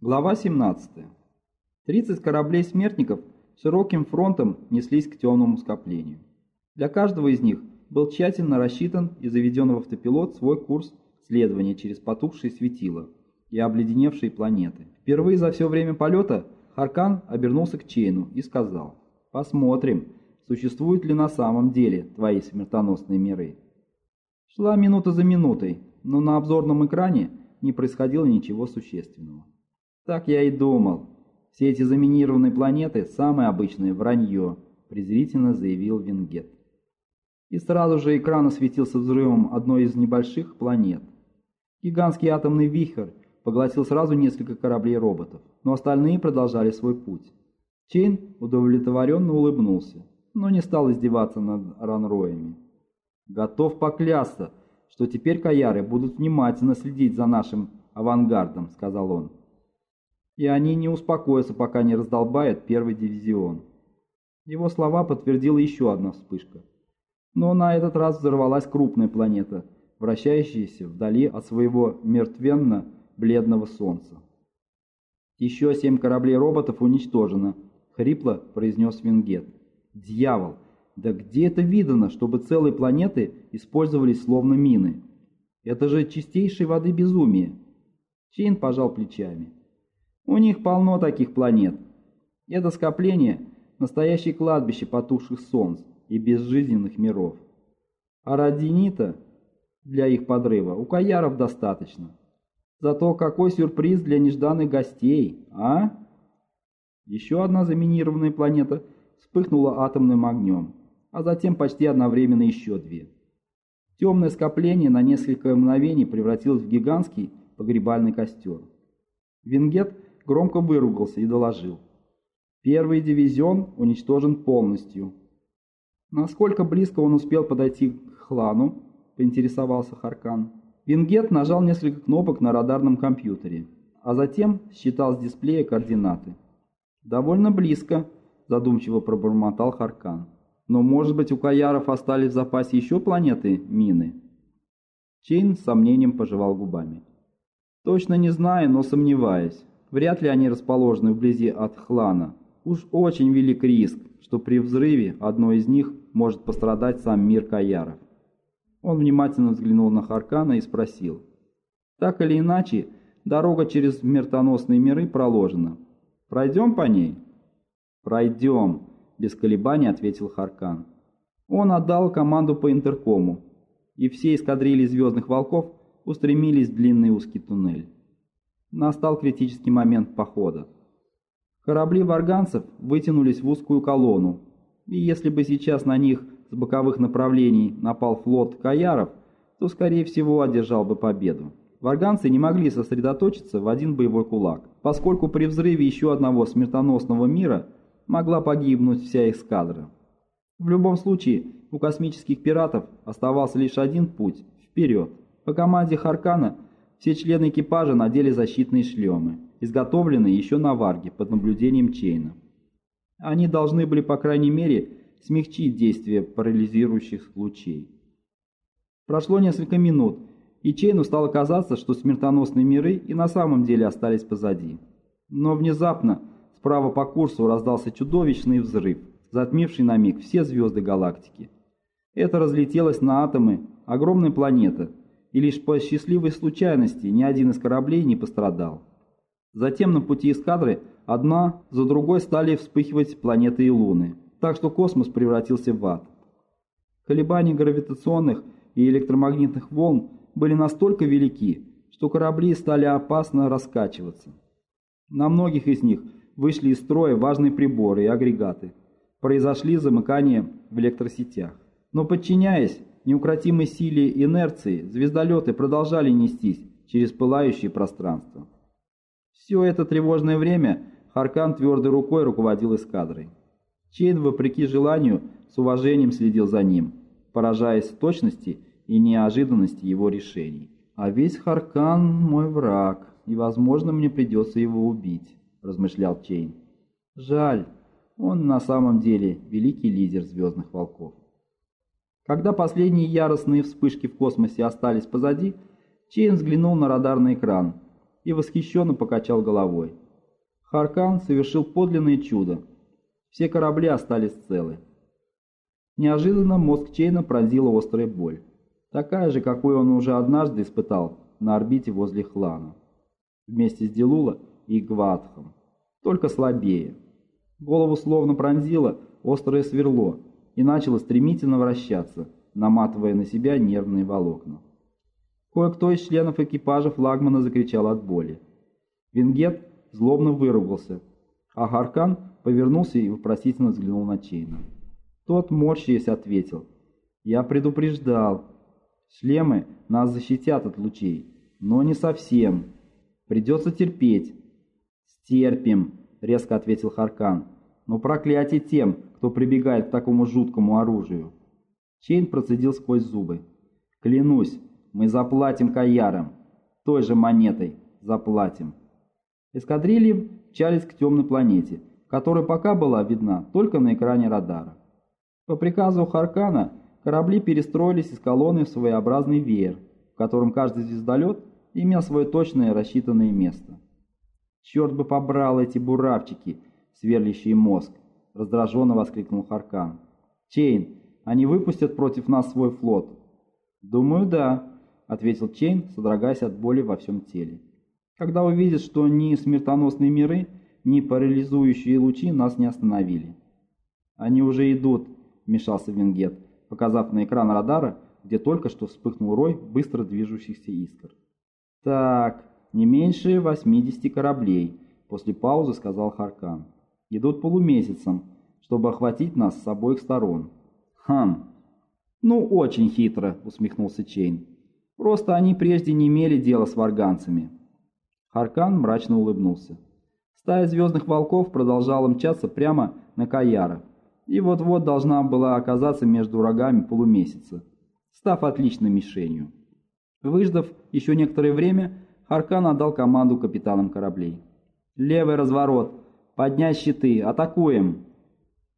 Глава 17. 30 кораблей смертников широким фронтом неслись к темному скоплению. Для каждого из них был тщательно рассчитан и заведен в автопилот свой курс следования через потухшие светила и обледеневшие планеты. Впервые за все время полета Харкан обернулся к Чейну и сказал «Посмотрим, существуют ли на самом деле твои смертоносные миры». Шла минута за минутой, но на обзорном экране не происходило ничего существенного. «Так я и думал. Все эти заминированные планеты – самое обычное вранье», – презрительно заявил Вингет. И сразу же экран осветился взрывом одной из небольших планет. Гигантский атомный вихрь поглотил сразу несколько кораблей-роботов, но остальные продолжали свой путь. Чейн удовлетворенно улыбнулся, но не стал издеваться над ранроями. «Готов поклясться, что теперь каяры будут внимательно следить за нашим авангардом», — сказал он и они не успокоятся, пока не раздолбают первый дивизион. Его слова подтвердила еще одна вспышка. Но на этот раз взорвалась крупная планета, вращающаяся вдали от своего мертвенно-бледного солнца. «Еще семь кораблей-роботов уничтожено», — хрипло произнес Вингет. «Дьявол! Да где это видано, чтобы целые планеты использовались словно мины? Это же чистейшей воды безумие!» Чейн пожал плечами. У них полно таких планет. Это скопление – настоящее кладбище потухших солнц и безжизненных миров. А радинита для их подрыва у каяров достаточно. Зато какой сюрприз для нежданных гостей, а? Еще одна заминированная планета вспыхнула атомным огнем, а затем почти одновременно еще две. Темное скопление на несколько мгновений превратилось в гигантский погребальный костер. Вингет – громко выругался и доложил. Первый дивизион уничтожен полностью. Насколько близко он успел подойти к хлану, поинтересовался Харкан. Вингет нажал несколько кнопок на радарном компьютере, а затем считал с дисплея координаты. «Довольно близко», – задумчиво пробормотал Харкан. «Но, может быть, у Каяров остались в запасе еще планеты мины?» Чейн с сомнением пожевал губами. «Точно не знаю, но сомневаюсь. Вряд ли они расположены вблизи от Хлана. Уж очень велик риск, что при взрыве одной из них может пострадать сам мир Каяров. Он внимательно взглянул на Харкана и спросил. «Так или иначе, дорога через смертоносные миры проложена. Пройдем по ней?» «Пройдем», — без колебаний ответил Харкан. Он отдал команду по интеркому, и все эскадрильи «Звездных волков» устремились в длинный узкий туннель. Настал критический момент похода. Корабли варганцев вытянулись в узкую колонну, и если бы сейчас на них с боковых направлений напал флот Каяров, то, скорее всего, одержал бы победу. Варганцы не могли сосредоточиться в один боевой кулак, поскольку при взрыве еще одного смертоносного мира могла погибнуть вся эскадра. В любом случае, у космических пиратов оставался лишь один путь – вперед. По команде Харкана – все члены экипажа надели защитные шлемы, изготовленные еще на Варге под наблюдением Чейна. Они должны были, по крайней мере, смягчить действие парализирующих лучей. Прошло несколько минут, и Чейну стало казаться, что смертоносные миры и на самом деле остались позади. Но внезапно справа по курсу раздался чудовищный взрыв, затмивший на миг все звезды галактики. Это разлетелось на атомы огромная планета, и лишь по счастливой случайности ни один из кораблей не пострадал. Затем на пути эскадры одна за другой стали вспыхивать планеты и луны, так что космос превратился в ад. Колебания гравитационных и электромагнитных волн были настолько велики, что корабли стали опасно раскачиваться. На многих из них вышли из строя важные приборы и агрегаты. Произошли замыкания в электросетях. Но подчиняясь неукротимой силе инерции звездолеты продолжали нестись через пылающее пространство. Все это тревожное время Харкан твердой рукой руководил эскадрой. Чейн, вопреки желанию, с уважением следил за ним, поражаясь точности и неожиданности его решений. «А весь Харкан – мой враг, и, возможно, мне придется его убить», – размышлял Чейн. «Жаль, он на самом деле великий лидер Звездных Волков». Когда последние яростные вспышки в космосе остались позади, Чейн взглянул на радарный экран и восхищенно покачал головой. Харкан совершил подлинное чудо. Все корабли остались целы. Неожиданно мозг Чейна пронзила острая боль. Такая же, какой он уже однажды испытал на орбите возле Хлана. Вместе с Дилула и Гватхом. Только слабее. Голову словно пронзило острое сверло и начало стремительно вращаться, наматывая на себя нервные волокна. Кое-кто из членов экипажа флагмана закричал от боли. Венгет злобно выругался, а Харкан повернулся и вопросительно взглянул на Чейна. Тот, морщаясь, ответил. «Я предупреждал. Шлемы нас защитят от лучей, но не совсем. Придется терпеть». «Стерпим», — резко ответил Харкан. «Но проклятие тем, кто прибегает к такому жуткому оружию». Чейн процедил сквозь зубы. «Клянусь, мы заплатим каярам. Той же монетой заплатим». Эскадрильи мчались к темной планете, которая пока была видна только на экране радара. По приказу Харкана корабли перестроились из колонны в своеобразный веер, в котором каждый звездолет имел свое точное рассчитанное место. «Черт бы побрал эти буравчики, сверлящие мозг!» — раздраженно воскликнул Харкан. «Чейн, они выпустят против нас свой флот?» «Думаю, да», — ответил Чейн, содрогаясь от боли во всем теле. «Когда увидят, что ни смертоносные миры, ни парализующие лучи нас не остановили». «Они уже идут», вмешался Венгет, показав на экран радара, где только что вспыхнул рой быстро движущихся искр. «Так, не меньше 80 кораблей», — после паузы сказал Харкан. «Идут полумесяцем, чтобы охватить нас с обоих сторон». «Хм, ну очень хитро», — усмехнулся Чейн. «Просто они прежде не имели дела с варганцами». Харкан мрачно улыбнулся. Стая звездных волков продолжала мчаться прямо на Каяра, и вот-вот должна была оказаться между рогами полумесяца, став отличной мишенью. Выждав еще некоторое время, Харкан отдал команду капитанам кораблей. «Левый разворот! Поднять щиты! Атакуем!»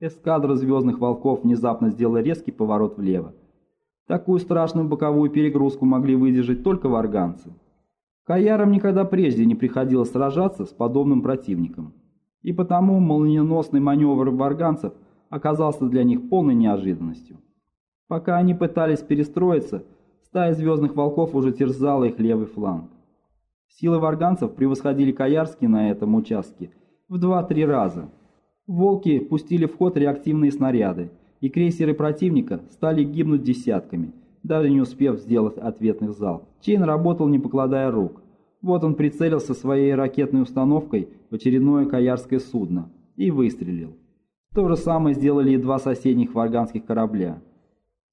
Эскадра звездных волков внезапно сделала резкий поворот влево. Такую страшную боковую перегрузку могли выдержать только варганцы. Каярам никогда прежде не приходилось сражаться с подобным противником. И потому молниеносный маневр варганцев – оказался для них полной неожиданностью. Пока они пытались перестроиться, стая звездных волков уже терзала их левый фланг. Силы варганцев превосходили Каярские на этом участке в 2-3 раза. Волки пустили в ход реактивные снаряды, и крейсеры противника стали гибнуть десятками, даже не успев сделать ответных залп. Чейн работал не покладая рук. Вот он прицелился своей ракетной установкой в очередное каярское судно и выстрелил. То же самое сделали и два соседних варганских корабля.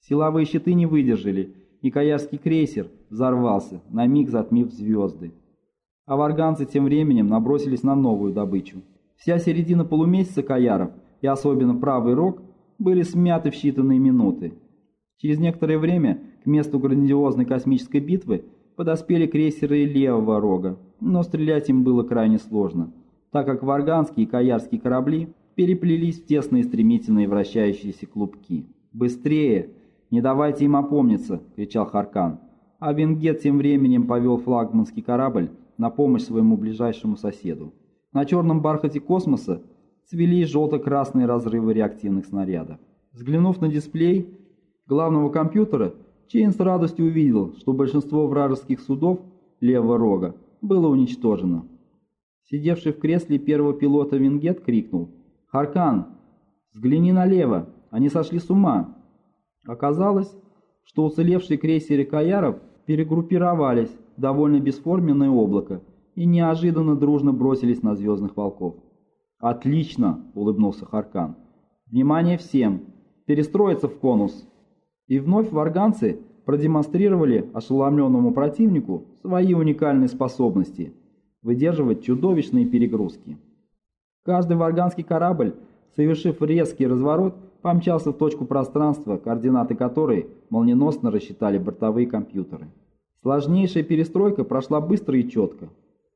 Силовые щиты не выдержали, и Каярский крейсер взорвался, на миг затмив звезды. А варганцы тем временем набросились на новую добычу. Вся середина полумесяца Каяров, и особенно правый рог, были смяты в считанные минуты. Через некоторое время к месту грандиозной космической битвы подоспели крейсеры левого рога, но стрелять им было крайне сложно, так как варганские и каярские корабли переплелись в тесные стремительные вращающиеся клубки. «Быстрее! Не давайте им опомниться!» — кричал Харкан. А Венгет тем временем повел флагманский корабль на помощь своему ближайшему соседу. На черном бархате космоса цвели желто-красные разрывы реактивных снарядов. Взглянув на дисплей главного компьютера, Чейн с радостью увидел, что большинство вражеских судов левого рога было уничтожено. Сидевший в кресле первого пилота Венгет крикнул «Харкан, взгляни налево, они сошли с ума». Оказалось, что уцелевшие крейсеры Каяров перегруппировались в довольно бесформенное облако и неожиданно дружно бросились на звездных волков. «Отлично!» — улыбнулся Харкан. «Внимание всем! Перестроиться в конус!» И вновь варганцы продемонстрировали ошеломленному противнику свои уникальные способности выдерживать чудовищные перегрузки. Каждый варганский корабль, совершив резкий разворот, помчался в точку пространства, координаты которой молниеносно рассчитали бортовые компьютеры. Сложнейшая перестройка прошла быстро и четко.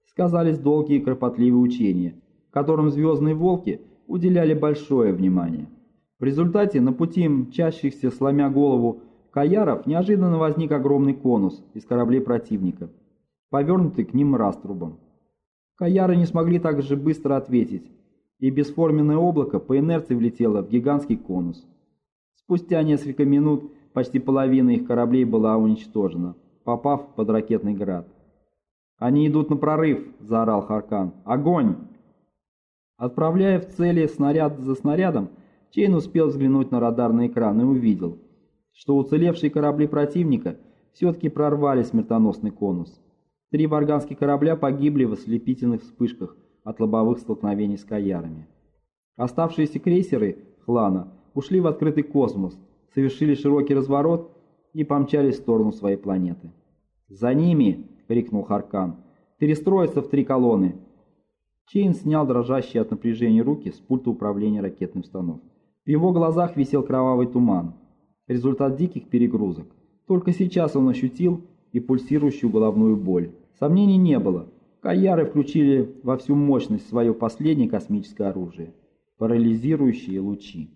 Сказались долгие и кропотливые учения, которым «Звездные волки» уделяли большое внимание. В результате на пути мчащихся, сломя голову, каяров неожиданно возник огромный конус из кораблей противника, повернутый к ним раструбом. Каяры не смогли так же быстро ответить, и бесформенное облако по инерции влетело в гигантский конус. Спустя несколько минут почти половина их кораблей была уничтожена, попав под ракетный град. «Они идут на прорыв!» – заорал Харкан. «Огонь!» Отправляя в цели снаряд за снарядом, Чейн успел взглянуть на радарный экран и увидел, что уцелевшие корабли противника все-таки прорвали смертоносный конус. Три варганских корабля погибли в ослепительных вспышках от лобовых столкновений с каярами. Оставшиеся крейсеры Хлана ушли в открытый космос, совершили широкий разворот и помчались в сторону своей планеты. «За ними!» — крикнул Харкан. «Перестроиться в три колонны!» Чейн снял дрожащие от напряжения руки с пульта управления ракетной установкой. В его глазах висел кровавый туман. Результат диких перегрузок. Только сейчас он ощутил и пульсирующую головную боль. Сомнений не было. Каяры включили во всю мощность свое последнее космическое оружие – парализирующие лучи.